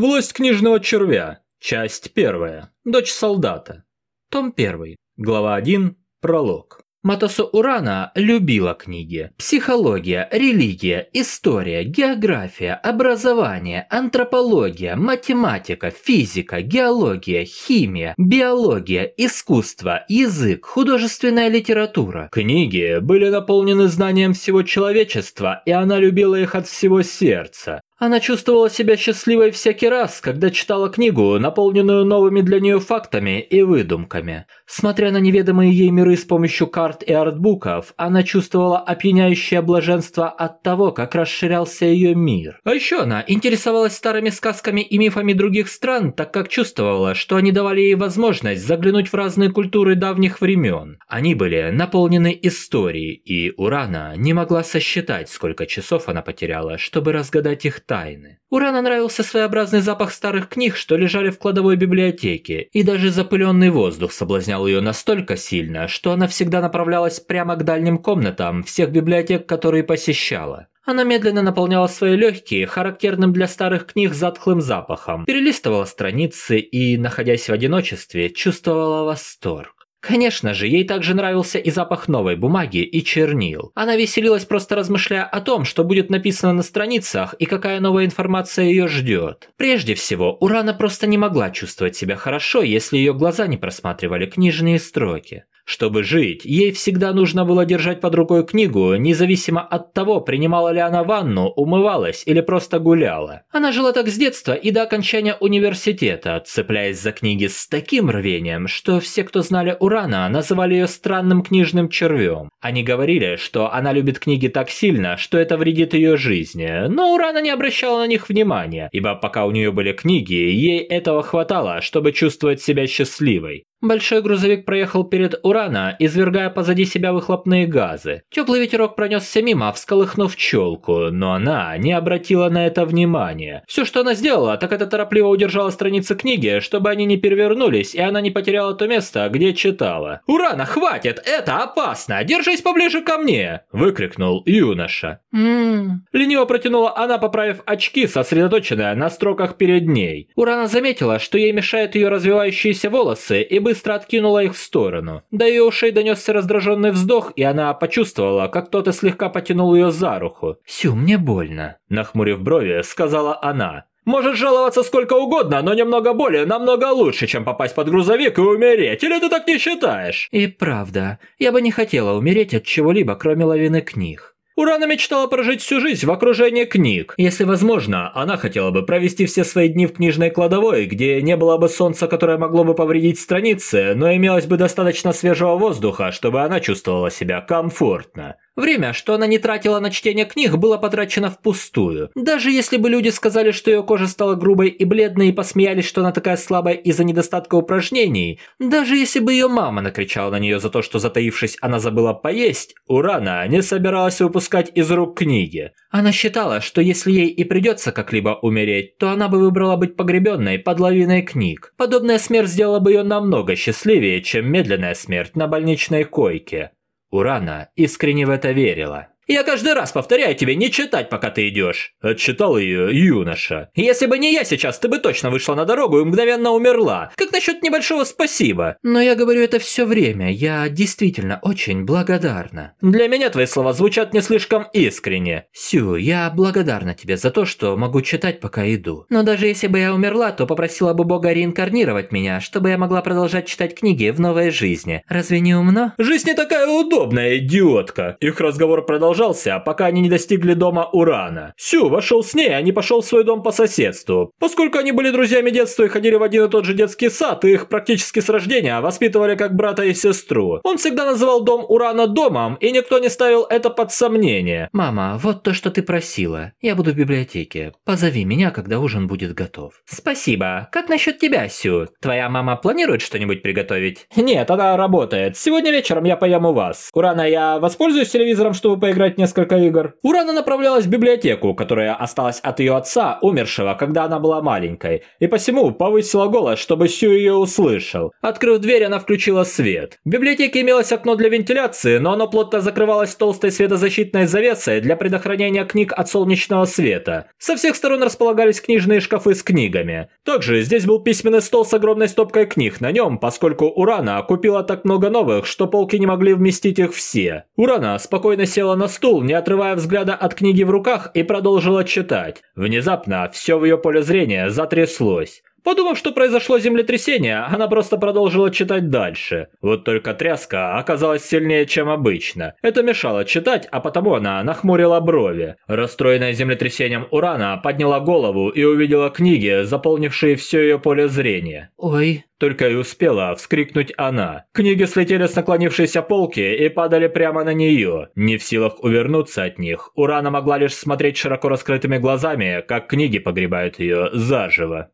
Власть книжного червя. Часть первая. Дочь солдата. Том первый. Глава 1. Пролог. Матосо Урана любила книги. Психология, религия, история, география, образование, антропология, математика, физика, геология, химия, биология, искусство, язык, художественная литература. Книги были наполнены знанием всего человечества, и она любила их от всего сердца. Она чувствовала себя счастливой всякий раз, когда читала книгу, наполненную новыми для нее фактами и выдумками. Смотря на неведомые ей миры с помощью карт и артбуков, она чувствовала опьяняющее блаженство от того, как расширялся ее мир. А еще она интересовалась старыми сказками и мифами других стран, так как чувствовала, что они давали ей возможность заглянуть в разные культуры давних времен. Они были наполнены историей, и Урана не могла сосчитать, сколько часов она потеряла, чтобы разгадать их тайны. Урана нравился своеобразный запах старых книг, что лежали в кладовой библиотеке, и даже запыленный воздух соблазнял ее настолько сильно, что она всегда направлялась прямо к дальним комнатам всех библиотек, которые посещала. Она медленно наполняла свои легкие, характерным для старых книг затхлым запахом, перелистывала страницы и, находясь в одиночестве, чувствовала восторг. Конечно же, ей также нравился и запах новой бумаги и чернил. Она веселилась просто размышляя о том, что будет написано на страницах и какая новая информация ее ждет. Прежде всего, Урана просто не могла чувствовать себя хорошо, если ее глаза не просматривали книжные строки. Чтобы жить, ей всегда нужно было держать под рукой книгу, независимо от того, принимала ли она ванну, умывалась или просто гуляла. Она жила так с детства и до окончания университета, цепляясь за книги с таким рвением, что все, кто знали Урана, называли ее странным книжным червем. Они говорили, что она любит книги так сильно, что это вредит ее жизни, но Урана не обращала на них внимания, ибо пока у нее были книги, ей этого хватало, чтобы чувствовать себя счастливой. Большой грузовик проехал перед Урана, извергая позади себя выхлопные газы. Теплый ветерок пронесся мимо, всколыхнув челку, но она не обратила на это внимания. Все, что она сделала, так это торопливо удержала страницы книги, чтобы они не перевернулись, и она не потеряла то место, где читала. «Урана, хватит! Это опасно! Держись поближе ко мне!» – выкрикнул юноша. «Ммм...» Лениво протянула она, поправив очки, сосредоточенная на строках перед ней. Урана заметила, что ей мешают ее развивающиеся волосы, и быстро откинула их в сторону. До ее ушей донесся раздраженный вздох, и она почувствовала, как кто-то слегка потянул ее за руку. «Сю, мне больно», – нахмурив брови, сказала она. Может жаловаться сколько угодно, но немного боли намного лучше, чем попасть под грузовик и умереть. Или ты так не считаешь? И правда, я бы не хотела умереть от чего-либо, кроме лавины книг. Урана мечтала прожить всю жизнь в окружении книг. Если возможно, она хотела бы провести все свои дни в книжной кладовой, где не было бы солнца, которое могло бы повредить страницы, но имелось бы достаточно свежего воздуха, чтобы она чувствовала себя комфортно. Время, что она не тратила на чтение книг, было потрачено впустую. Даже если бы люди сказали, что ее кожа стала грубой и бледной и посмеялись, что она такая слабая из-за недостатка упражнений, даже если бы ее мама накричала на нее за то, что затаившись она забыла поесть, Урана не собиралась выпускать из рук книги. Она считала, что если ей и придется как-либо умереть, то она бы выбрала быть погребенной под лавиной книг. Подобная смерть сделала бы ее намного счастливее, чем медленная смерть на больничной койке. Урана искренне в это верила. Я каждый раз повторяю тебе не читать, пока ты идешь. Отчитал ее юноша. Если бы не я сейчас, ты бы точно вышла на дорогу и мгновенно умерла. Как насчет небольшого спасибо? Но я говорю это все время. Я действительно очень благодарна. Для меня твои слова звучат не слишком искренне. Сю, я благодарна тебе за то, что могу читать, пока иду. Но даже если бы я умерла, то попросила бы Бога реинкарнировать меня, чтобы я могла продолжать читать книги в новой жизни. Разве не умно? Жизнь не такая удобная, идиотка. Их разговор продолжался продолжался, пока они не достигли дома Урана. Сю вошел с ней, а не пошел в свой дом по соседству. Поскольку они были друзьями детства и ходили в один и тот же детский сад, их практически с рождения воспитывали как брата и сестру. Он всегда называл дом Урана домом, и никто не ставил это под сомнение. «Мама, вот то, что ты просила. Я буду в библиотеке. Позови меня, когда ужин будет готов». «Спасибо. Как насчет тебя, Сю? Твоя мама планирует что-нибудь приготовить?» «Нет, она работает. Сегодня вечером я поем у вас. Урана, я воспользуюсь телевизором, чтобы поиграть поиграть в несколько игр. Урана направлялась в библиотеку, которая осталась от ее отца, умершего, когда она была маленькой, и посему повысила голос, чтобы Сю ее услышал. Открыв дверь, она включила свет. В библиотеке имелось окно для вентиляции, но оно плотно закрывалось толстой светозащитной завесой для предохранения книг от солнечного света. Со всех сторон располагались книжные шкафы с книгами. Также здесь был письменный стол с огромной стопкой книг на нем, поскольку Урана купила так много новых, что полки не могли вместить их все. Урана спокойно села на стул, не отрывая взгляда от книги в руках и продолжила читать. Внезапно все в ее поле зрения затряслось. Подумав, что произошло землетрясение, она просто продолжила читать дальше. Вот только тряска оказалась сильнее, чем обычно. Это мешало читать, а потому она нахмурила брови. Расстроенная землетрясением Урана подняла голову и увидела книги, заполнившие все ее поле зрения. Ой. Только и успела вскрикнуть она. Книги слетели с наклонившейся полки и падали прямо на нее. Не в силах увернуться от них, Урана могла лишь смотреть широко раскрытыми глазами, как книги погребают ее заживо.